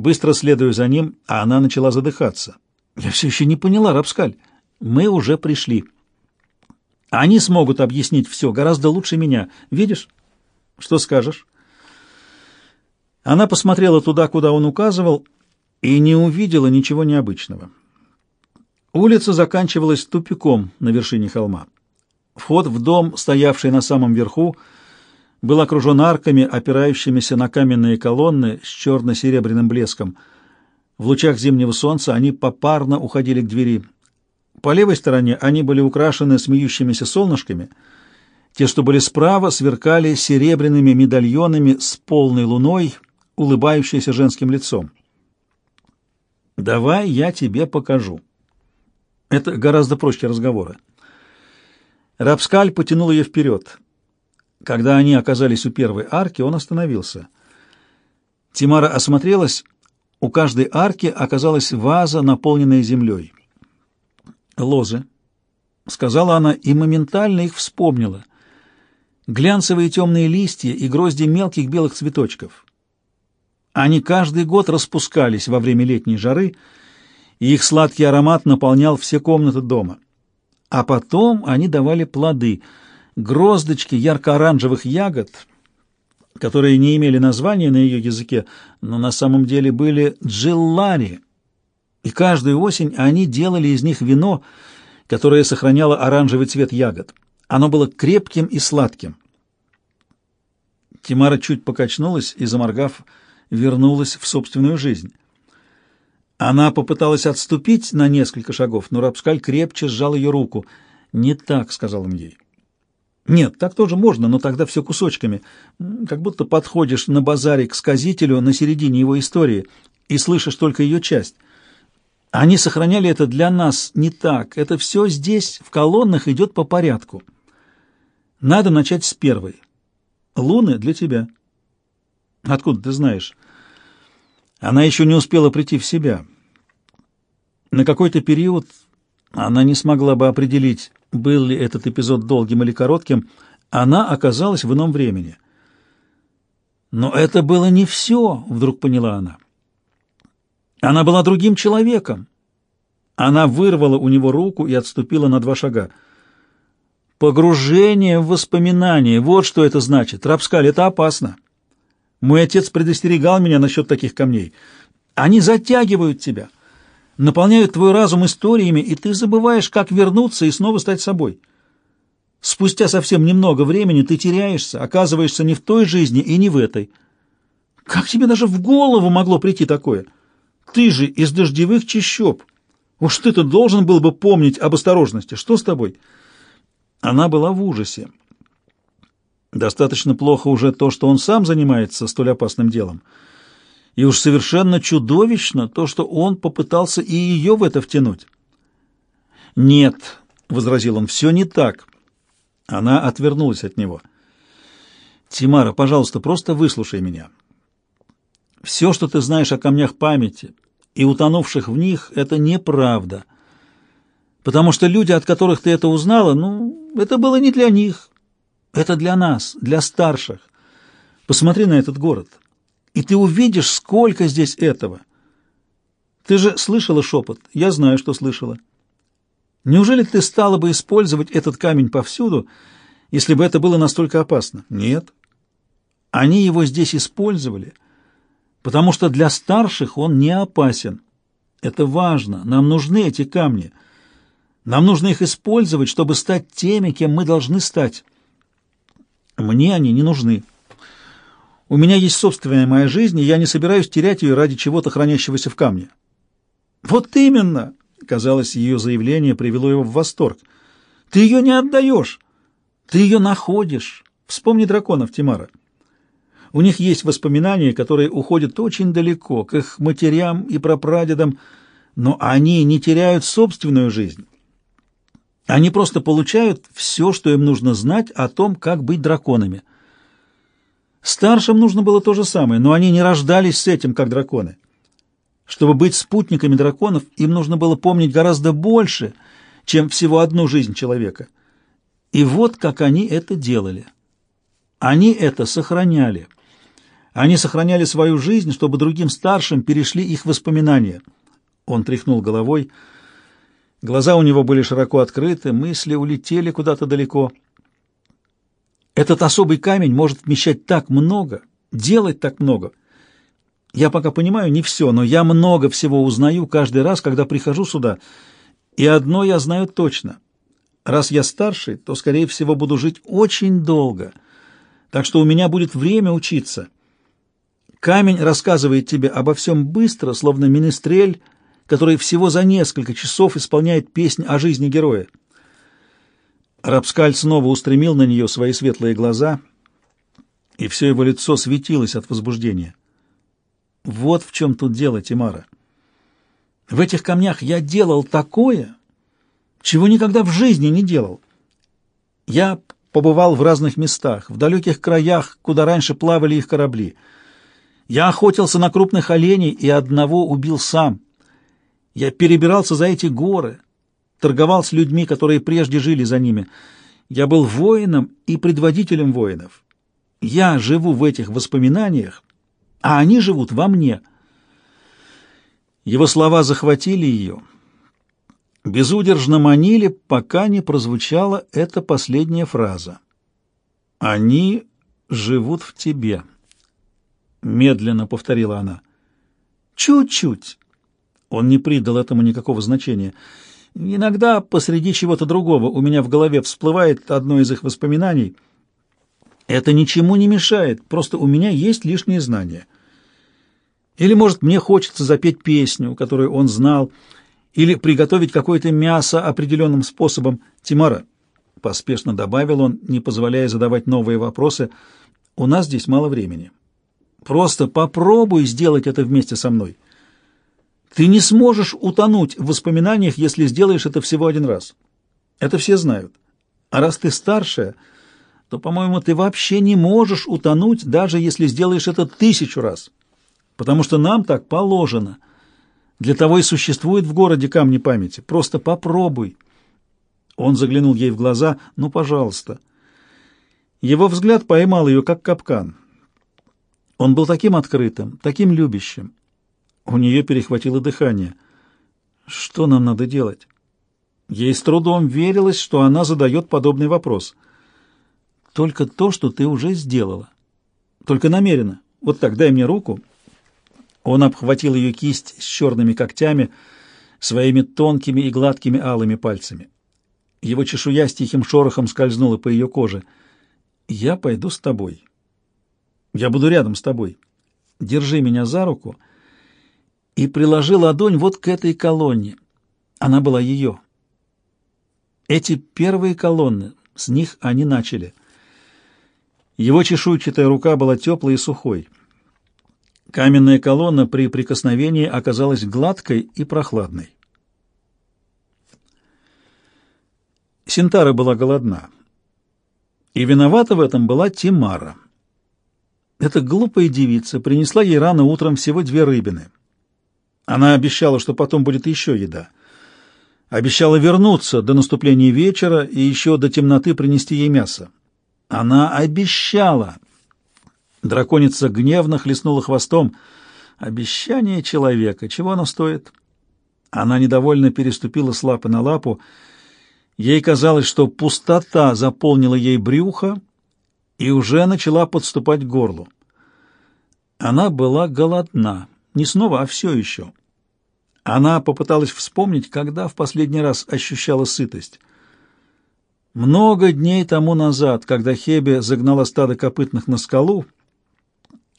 быстро следую за ним, а она начала задыхаться. Я все еще не поняла, Рапскаль. Мы уже пришли. Они смогут объяснить все гораздо лучше меня. Видишь? Что скажешь? Она посмотрела туда, куда он указывал, и не увидела ничего необычного. Улица заканчивалась тупиком на вершине холма. Вход в дом, стоявший на самом верху, был окружен арками, опирающимися на каменные колонны с черно-серебряным блеском. В лучах зимнего солнца они попарно уходили к двери. По левой стороне они были украшены смеющимися солнышками. Те, что были справа, сверкали серебряными медальонами с полной луной, улыбающейся женским лицом. «Давай я тебе покажу». Это гораздо проще разговора. Рапскаль потянул ее вперед. Когда они оказались у первой арки, он остановился. Тимара осмотрелась. У каждой арки оказалась ваза, наполненная землей. «Лозы», — сказала она и моментально их вспомнила. Глянцевые темные листья и грозди мелких белых цветочков. Они каждый год распускались во время летней жары, и их сладкий аромат наполнял все комнаты дома. А потом они давали плоды, гроздочки ярко-оранжевых ягод, которые не имели названия на ее языке, но на самом деле были джеллари. И каждую осень они делали из них вино, которое сохраняло оранжевый цвет ягод. Оно было крепким и сладким. Тимара чуть покачнулась и, заморгав, вернулась в собственную жизнь. Она попыталась отступить на несколько шагов, но Рапскаль крепче сжал ее руку. «Не так», — сказал он ей. «Нет, так тоже можно, но тогда все кусочками. Как будто подходишь на базаре к сказителю на середине его истории и слышишь только ее часть. Они сохраняли это для нас не так. Это все здесь, в колоннах, идет по порядку. Надо начать с первой. Луны для тебя». «Откуда ты знаешь?» Она еще не успела прийти в себя. На какой-то период она не смогла бы определить, был ли этот эпизод долгим или коротким, она оказалась в ином времени. Но это было не все, вдруг поняла она. Она была другим человеком. Она вырвала у него руку и отступила на два шага. Погружение в воспоминания, вот что это значит. Рапскаль, это опасно. Мой отец предостерегал меня насчет таких камней. Они затягивают тебя, наполняют твой разум историями, и ты забываешь, как вернуться и снова стать собой. Спустя совсем немного времени ты теряешься, оказываешься не в той жизни и не в этой. Как тебе даже в голову могло прийти такое? Ты же из дождевых чащоб. Уж ты-то должен был бы помнить об осторожности. Что с тобой?» Она была в ужасе. Достаточно плохо уже то, что он сам занимается столь опасным делом. И уж совершенно чудовищно то, что он попытался и ее в это втянуть. «Нет», — возразил он, — «все не так». Она отвернулась от него. «Тимара, пожалуйста, просто выслушай меня. Все, что ты знаешь о камнях памяти и утонувших в них, это неправда. Потому что люди, от которых ты это узнала, ну, это было не для них, это для нас, для старших. Посмотри на этот город, и ты увидишь, сколько здесь этого. Ты же слышала шепот? Я знаю, что слышала. Неужели ты стала бы использовать этот камень повсюду, если бы это было настолько опасно? Нет. Они его здесь использовали, потому что для старших он не опасен. Это важно. Нам нужны эти камни. Нам нужно их использовать, чтобы стать теми, кем мы должны стать. Мне они не нужны. У меня есть собственная моя жизнь, и я не собираюсь терять ее ради чего-то хранящегося в камне. Вот именно, казалось, ее заявление привело его в восторг. Ты ее не отдаешь, ты ее находишь. Вспомни драконов, Тимара. У них есть воспоминания, которые уходят очень далеко, к их матерям и прапрадедам, но они не теряют собственную жизнь. Они просто получают все, что им нужно знать о том, как быть драконами. Старшим нужно было то же самое, но они не рождались с этим, как драконы. Чтобы быть спутниками драконов, им нужно было помнить гораздо больше, чем всего одну жизнь человека. И вот как они это делали. Они это сохраняли. Они сохраняли свою жизнь, чтобы другим старшим перешли их воспоминания. Он тряхнул головой. Глаза у него были широко открыты, мысли улетели куда-то далеко. Этот особый камень может вмещать так много, делать так много. Я пока понимаю не все, но я много всего узнаю каждый раз, когда прихожу сюда. И одно я знаю точно. Раз я старший, то, скорее всего, буду жить очень долго. Так что у меня будет время учиться. Камень рассказывает тебе обо всем быстро, словно министрель, который всего за несколько часов исполняет песнь о жизни героя. Рапскаль снова устремил на нее свои светлые глаза, и все его лицо светилось от возбуждения. Вот в чем тут дело, Тимара. В этих камнях я делал такое, чего никогда в жизни не делал. Я побывал в разных местах, в далеких краях, куда раньше плавали их корабли. Я охотился на крупных оленей и одного убил сам. Я перебирался за эти горы, торговал с людьми, которые прежде жили за ними. Я был воином и предводителем воинов. Я живу в этих воспоминаниях, а они живут во мне. Его слова захватили ее, безудержно манили, пока не прозвучала эта последняя фраза. «Они живут в тебе», — медленно повторила она. «Чуть-чуть». Он не придал этому никакого значения. Иногда посреди чего-то другого у меня в голове всплывает одно из их воспоминаний. Это ничему не мешает, просто у меня есть лишние знания. Или, может, мне хочется запеть песню, которую он знал, или приготовить какое-то мясо определенным способом. Тимара, — поспешно добавил он, не позволяя задавать новые вопросы, — у нас здесь мало времени. Просто попробуй сделать это вместе со мной. Ты не сможешь утонуть в воспоминаниях, если сделаешь это всего один раз. Это все знают. А раз ты старшая, то, по-моему, ты вообще не можешь утонуть, даже если сделаешь это тысячу раз. Потому что нам так положено. Для того и существует в городе камни памяти. Просто попробуй. Он заглянул ей в глаза. Ну, пожалуйста. Его взгляд поймал ее, как капкан. Он был таким открытым, таким любящим. У нее перехватило дыхание. Что нам надо делать? Ей с трудом верилось, что она задает подобный вопрос. Только то, что ты уже сделала. Только намеренно. Вот так, дай мне руку. Он обхватил ее кисть с черными когтями, своими тонкими и гладкими алыми пальцами. Его чешуя с тихим шорохом скользнула по ее коже. «Я пойду с тобой. Я буду рядом с тобой. Держи меня за руку» и приложи ладонь вот к этой колонне. Она была ее. Эти первые колонны, с них они начали. Его чешуйчатая рука была теплой и сухой. Каменная колонна при прикосновении оказалась гладкой и прохладной. Синтара была голодна. И виновата в этом была Тимара. Эта глупая девица принесла ей рано утром всего две рыбины — она обещала, что потом будет еще еда. Обещала вернуться до наступления вечера и еще до темноты принести ей мясо. Она обещала. Драконица гневно хлестнула хвостом. Обещание человека. Чего оно стоит? Она недовольно переступила с лапы на лапу. Ей казалось, что пустота заполнила ей брюхо и уже начала подступать к горлу. Она была голодна. Не снова, а все еще. Она попыталась вспомнить, когда в последний раз ощущала сытость. Много дней тому назад, когда Хебе загнала стадо копытных на скалу,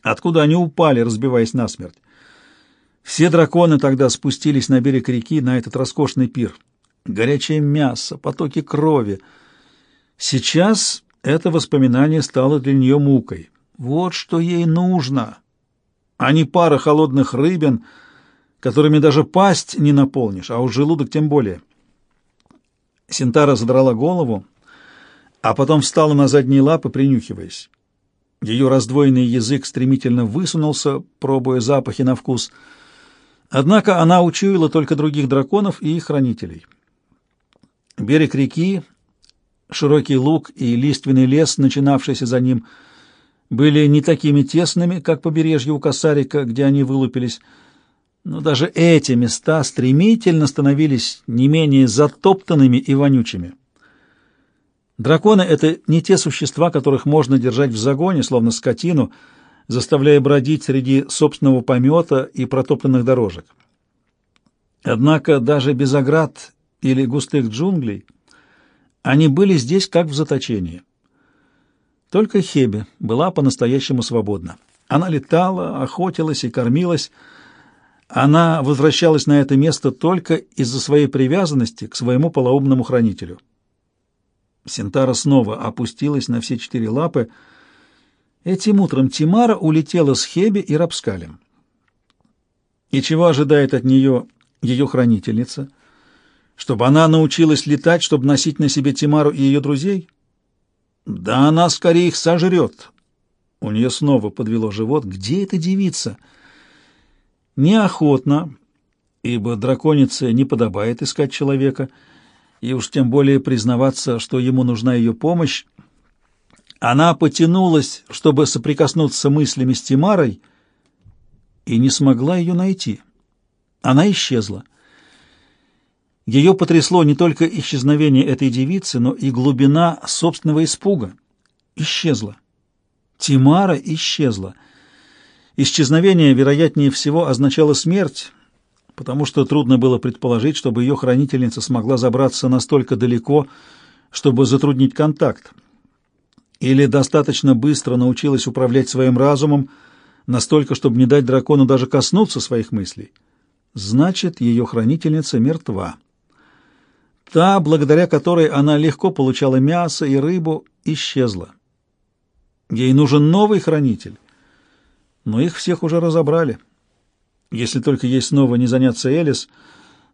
откуда они упали, разбиваясь насмерть. Все драконы тогда спустились на берег реки на этот роскошный пир. Горячее мясо, потоки крови. Сейчас это воспоминание стало для нее мукой. Вот что ей нужно, а не пара холодных рыбин — которыми даже пасть не наполнишь, а уж желудок тем более. Синтара задрала голову, а потом встала на задние лапы, принюхиваясь. Ее раздвоенный язык стремительно высунулся, пробуя запахи на вкус. Однако она учуяла только других драконов и их хранителей. Берег реки, широкий луг и лиственный лес, начинавшийся за ним, были не такими тесными, как побережье у Косарика, где они вылупились, но даже эти места стремительно становились не менее затоптанными и вонючими. Драконы — это не те существа, которых можно держать в загоне, словно скотину, заставляя бродить среди собственного помета и протопленных дорожек. Однако даже без оград или густых джунглей они были здесь как в заточении. Только Хебе была по-настоящему свободна. Она летала, охотилась и кормилась. Она возвращалась на это место только из-за своей привязанности к своему полоумному хранителю. Синтара снова опустилась на все четыре лапы. Этим утром Тимара улетела с Хебе и Рапскалем. И чего ожидает от нее ее хранительница? Чтобы она научилась летать, чтобы носить на себе Тимару и ее друзей? Да она скорее их сожрет. У нее снова подвело живот. Где эта девица? Неохотно, ибо драконице не подобает искать человека — и уж тем более признаваться, что ему нужна ее помощь, она потянулась, чтобы соприкоснуться мыслями с Тимарой, и не смогла ее найти. Она исчезла. Ее потрясло не только исчезновение этой девицы, но и глубина собственного испуга. Исчезла. Тимара исчезла. Исчезновение, вероятнее всего, означало смерть, потому что трудно было предположить, чтобы ее хранительница смогла забраться настолько далеко, чтобы затруднить контакт. Или достаточно быстро научилась управлять своим разумом, настолько, чтобы не дать дракону даже коснуться своих мыслей. Значит, ее хранительница мертва. Та, благодаря которой она легко получала мясо и рыбу, исчезла. Ей нужен новый хранитель, но их всех уже разобрали. Если только ей снова не заняться Элис.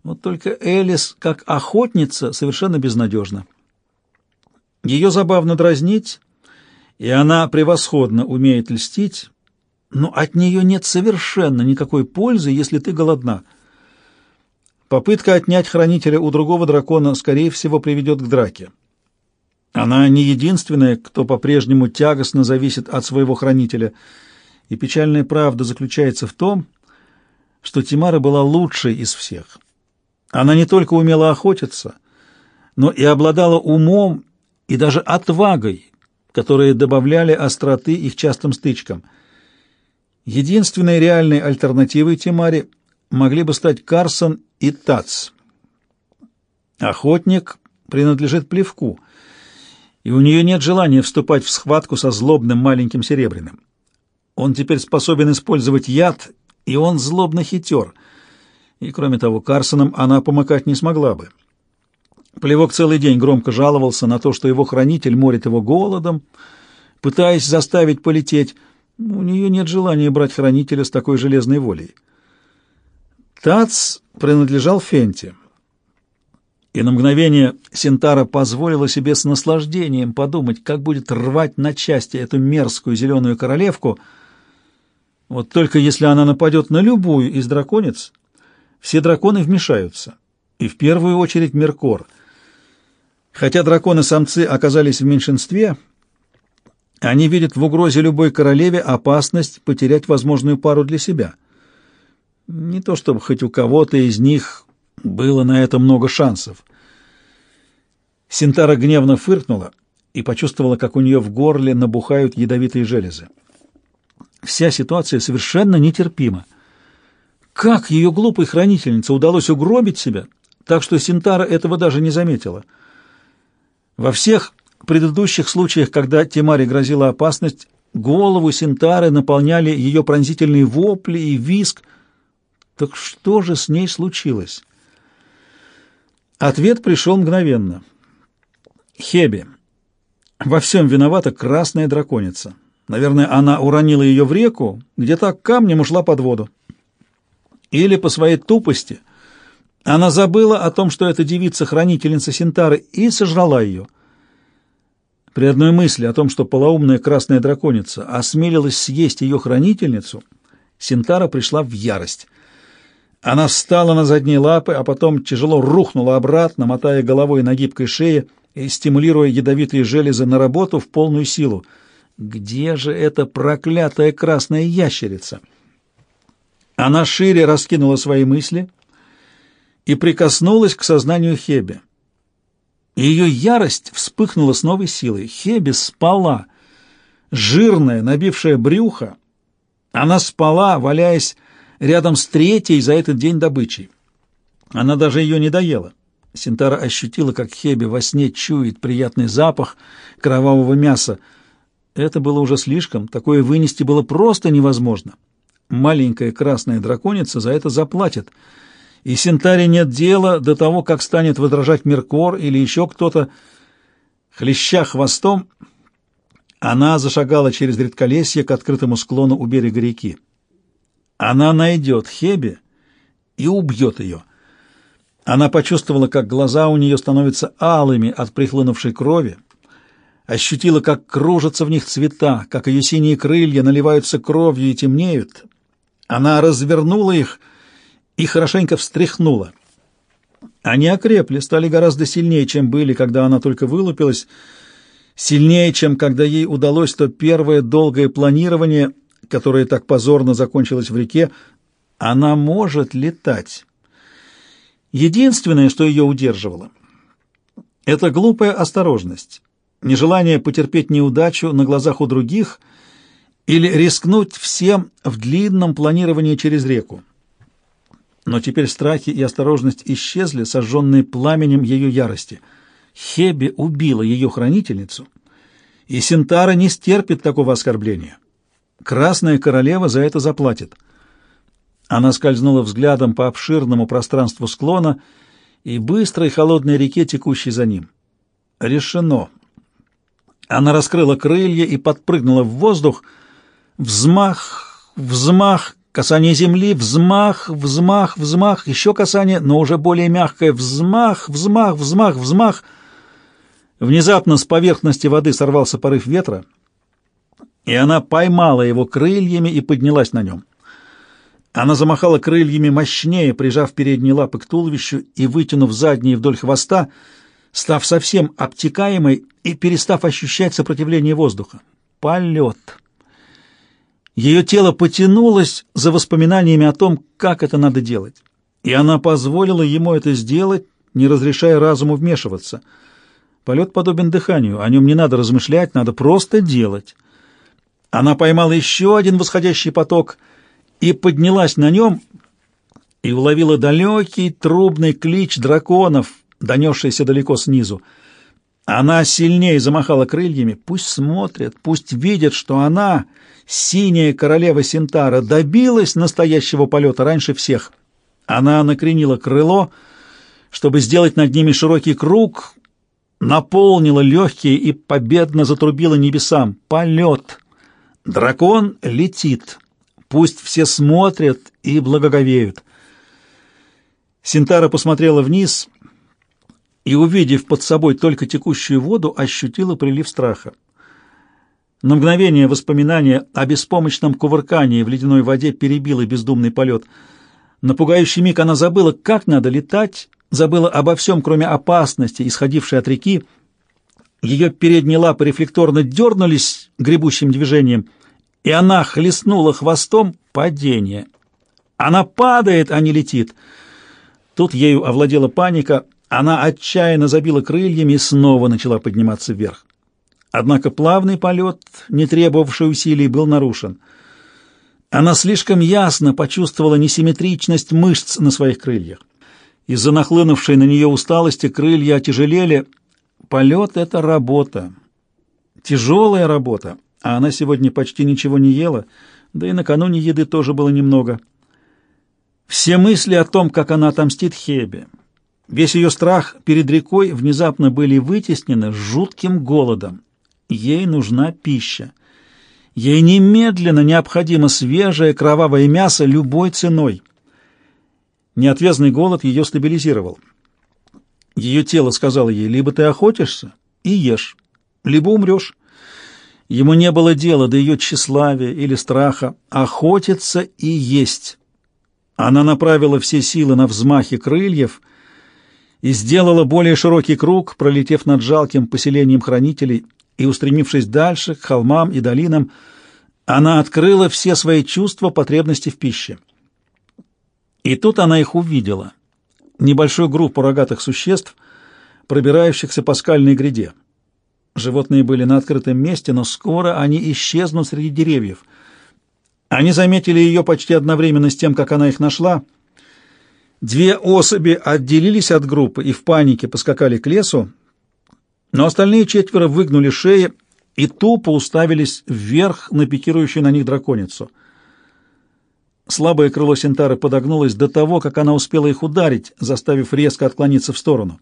Вот только Элис, как охотница, совершенно безнадежна. Ее забавно дразнить, и она превосходно умеет льстить, но от нее нет совершенно никакой пользы, если ты голодна. Попытка отнять хранителя у другого дракона, скорее всего, приведет к драке. Она не единственная, кто по-прежнему тягостно зависит от своего хранителя, и печальная правда заключается в том, что Тимара была лучшей из всех. Она не только умела охотиться, но и обладала умом и даже отвагой, которые добавляли остроты их частым стычкам. Единственной реальной альтернативой Тимаре могли бы стать Карсон и Тац. Охотник принадлежит плевку, и у нее нет желания вступать в схватку со злобным маленьким серебряным. Он теперь способен использовать яд и он злобно хитер. И, кроме того, Карсоном она помыкать не смогла бы. Плевок целый день громко жаловался на то, что его хранитель морит его голодом, пытаясь заставить полететь. У нее нет желания брать хранителя с такой железной волей. Тац принадлежал Фенте. И на мгновение Синтара позволила себе с наслаждением подумать, как будет рвать на части эту мерзкую зеленую королевку — вот только если она нападет на любую из драконец, все драконы вмешаются, и в первую очередь Меркор. Хотя драконы-самцы оказались в меньшинстве, они видят в угрозе любой королеве опасность потерять возможную пару для себя. Не то чтобы хоть у кого-то из них было на это много шансов. Синтара гневно фыркнула и почувствовала, как у нее в горле набухают ядовитые железы. Вся ситуация совершенно нетерпима. Как ее глупой хранительнице удалось угробить себя, так что Синтара этого даже не заметила? Во всех предыдущих случаях, когда Тимаре грозила опасность, голову Синтары наполняли ее пронзительные вопли и визг. Так что же с ней случилось? Ответ пришел мгновенно. Хеби. Во всем виновата красная драконица. Наверное, она уронила ее в реку, где так камнем ушла под воду. Или по своей тупости она забыла о том, что эта девица-хранительница Синтары, и сожрала ее. При одной мысли о том, что полоумная красная драконица осмелилась съесть ее хранительницу, Синтара пришла в ярость. Она встала на задние лапы, а потом тяжело рухнула обратно, мотая головой на гибкой шее и стимулируя ядовитые железы на работу в полную силу — Где же эта проклятая красная ящерица? Она шире раскинула свои мысли и прикоснулась к сознанию Хеби. Ее ярость вспыхнула с новой силой. Хеби спала, жирная, набившая брюхо. Она спала, валяясь рядом с третьей за этот день добычей. Она даже ее не доела. Синтара ощутила, как Хеби во сне чует приятный запах кровавого мяса. Это было уже слишком, такое вынести было просто невозможно. Маленькая красная драконица за это заплатит. И Синтаре нет дела до того, как станет возражать Меркор или еще кто-то. Хлеща хвостом, она зашагала через редколесье к открытому склону у берега реки. Она найдет Хеби и убьет ее. Она почувствовала, как глаза у нее становятся алыми от прихлынувшей крови, ощутила, как кружатся в них цвета, как ее синие крылья наливаются кровью и темнеют. Она развернула их и хорошенько встряхнула. Они окрепли, стали гораздо сильнее, чем были, когда она только вылупилась, сильнее, чем когда ей удалось то первое долгое планирование, которое так позорно закончилось в реке. Она может летать. Единственное, что ее удерживало, это глупая осторожность, нежелание потерпеть неудачу на глазах у других или рискнуть всем в длинном планировании через реку. Но теперь страхи и осторожность исчезли, сожженные пламенем ее ярости. Хеби убила ее хранительницу, и Синтара не стерпит такого оскорбления. Красная королева за это заплатит — она скользнула взглядом по обширному пространству склона и быстрой холодной реке, текущей за ним. Решено. Она раскрыла крылья и подпрыгнула в воздух. Взмах, взмах, касание земли, взмах, взмах, взмах, еще касание, но уже более мягкое. Взмах, взмах, взмах, взмах. Внезапно с поверхности воды сорвался порыв ветра, и она поймала его крыльями и поднялась на нем. Она замахала крыльями мощнее, прижав передние лапы к туловищу и вытянув задние вдоль хвоста, став совсем обтекаемой и перестав ощущать сопротивление воздуха. Полет! Ее тело потянулось за воспоминаниями о том, как это надо делать, и она позволила ему это сделать, не разрешая разуму вмешиваться. Полет подобен дыханию, о нем не надо размышлять, надо просто делать. Она поймала еще один восходящий поток — и поднялась на нем и уловила далекий трубный клич драконов, донесшийся далеко снизу. Она сильнее замахала крыльями. Пусть смотрят, пусть видят, что она, синяя королева Синтара, добилась настоящего полета раньше всех. Она накренила крыло, чтобы сделать над ними широкий круг, наполнила легкие и победно затрубила небесам. Полет! Дракон летит. Пусть все смотрят и благоговеют. Синтара посмотрела вниз и, увидев под собой только текущую воду, ощутила прилив страха. На мгновение воспоминание о беспомощном кувыркании в ледяной воде перебило бездумный полет. На пугающий миг она забыла, как надо летать, забыла обо всем, кроме опасности, исходившей от реки. Ее передние лапы рефлекторно дернулись гребущим движением — и она хлестнула хвостом падение. Она падает, а не летит. Тут ею овладела паника, она отчаянно забила крыльями и снова начала подниматься вверх. Однако плавный полет, не требовавший усилий, был нарушен. Она слишком ясно почувствовала несимметричность мышц на своих крыльях. Из-за нахлынувшей на нее усталости крылья отяжелели. Полет — это работа. Тяжелая работа а она сегодня почти ничего не ела, да и накануне еды тоже было немного. Все мысли о том, как она отомстит Хебе, весь ее страх перед рекой внезапно были вытеснены жутким голодом. Ей нужна пища. Ей немедленно необходимо свежее кровавое мясо любой ценой. Неотвязный голод ее стабилизировал. Ее тело сказало ей, либо ты охотишься и ешь, либо умрешь. Ему не было дела до ее тщеславия или страха, охотиться и есть. Она направила все силы на взмахи крыльев и сделала более широкий круг, пролетев над жалким поселением хранителей, и, устремившись дальше, к холмам и долинам, она открыла все свои чувства потребности в пище. И тут она их увидела. Небольшую группу рогатых существ, пробирающихся по скальной гряде. Животные были на открытом месте, но скоро они исчезнут среди деревьев. Они заметили ее почти одновременно с тем, как она их нашла. Две особи отделились от группы и в панике поскакали к лесу, но остальные четверо выгнули шеи и тупо уставились вверх на пикирующую на них драконицу. Слабое крыло Синтары подогнулось до того, как она успела их ударить, заставив резко отклониться в сторону.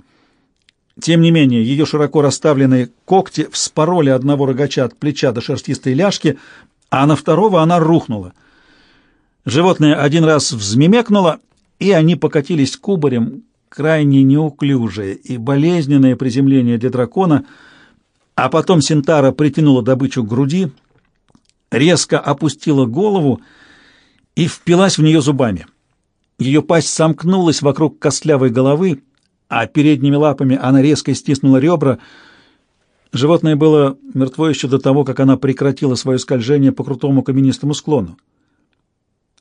Тем не менее, ее широко расставленные когти вспороли одного рогача от плеча до шерстистой ляжки, а на второго она рухнула. Животное один раз взмемекнуло, и они покатились кубарем, крайне неуклюжее и болезненное приземление для дракона, а потом Синтара притянула добычу к груди, резко опустила голову и впилась в нее зубами. Ее пасть сомкнулась вокруг костлявой головы, а передними лапами она резко стиснула ребра. Животное было мертво еще до того, как она прекратила свое скольжение по крутому каменистому склону.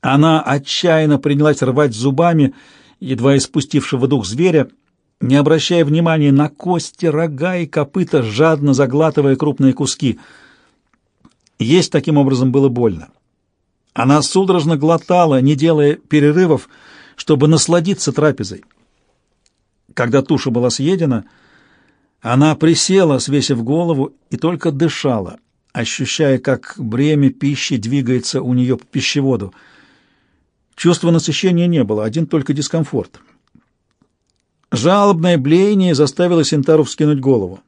Она отчаянно принялась рвать зубами, едва испустившего дух зверя, не обращая внимания на кости, рога и копыта, жадно заглатывая крупные куски. Есть таким образом было больно. Она судорожно глотала, не делая перерывов, чтобы насладиться трапезой. Когда туша была съедена, она присела, свесив голову, и только дышала, ощущая, как бремя пищи двигается у нее по пищеводу. Чувства насыщения не было, один только дискомфорт. Жалобное блеяние заставило Синтару вскинуть голову.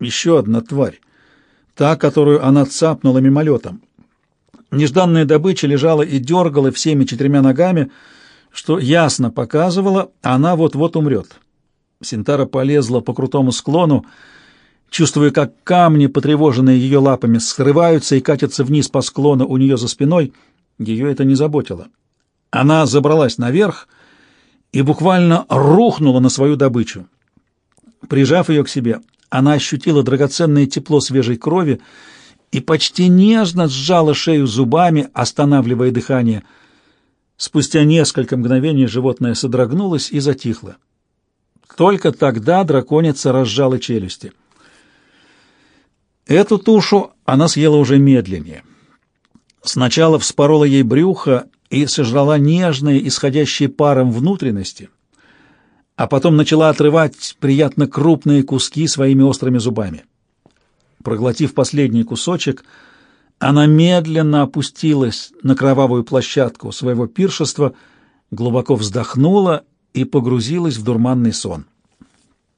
Еще одна тварь, та, которую она цапнула мимолетом. Нежданная добыча лежала и дергала всеми четырьмя ногами, что ясно показывало, она вот-вот умрет. Синтара полезла по крутому склону, чувствуя, как камни, потревоженные ее лапами, скрываются и катятся вниз по склону у нее за спиной. Ее это не заботило. Она забралась наверх и буквально рухнула на свою добычу. Прижав ее к себе, она ощутила драгоценное тепло свежей крови и почти нежно сжала шею зубами, останавливая дыхание. Спустя несколько мгновений животное содрогнулось и затихло. Только тогда драконица разжала челюсти. Эту тушу она съела уже медленнее. Сначала вспорола ей брюхо и сожрала нежные, исходящие паром внутренности, а потом начала отрывать приятно крупные куски своими острыми зубами. Проглотив последний кусочек, она медленно опустилась на кровавую площадку своего пиршества, глубоко вздохнула и погрузилась в дурманный сон.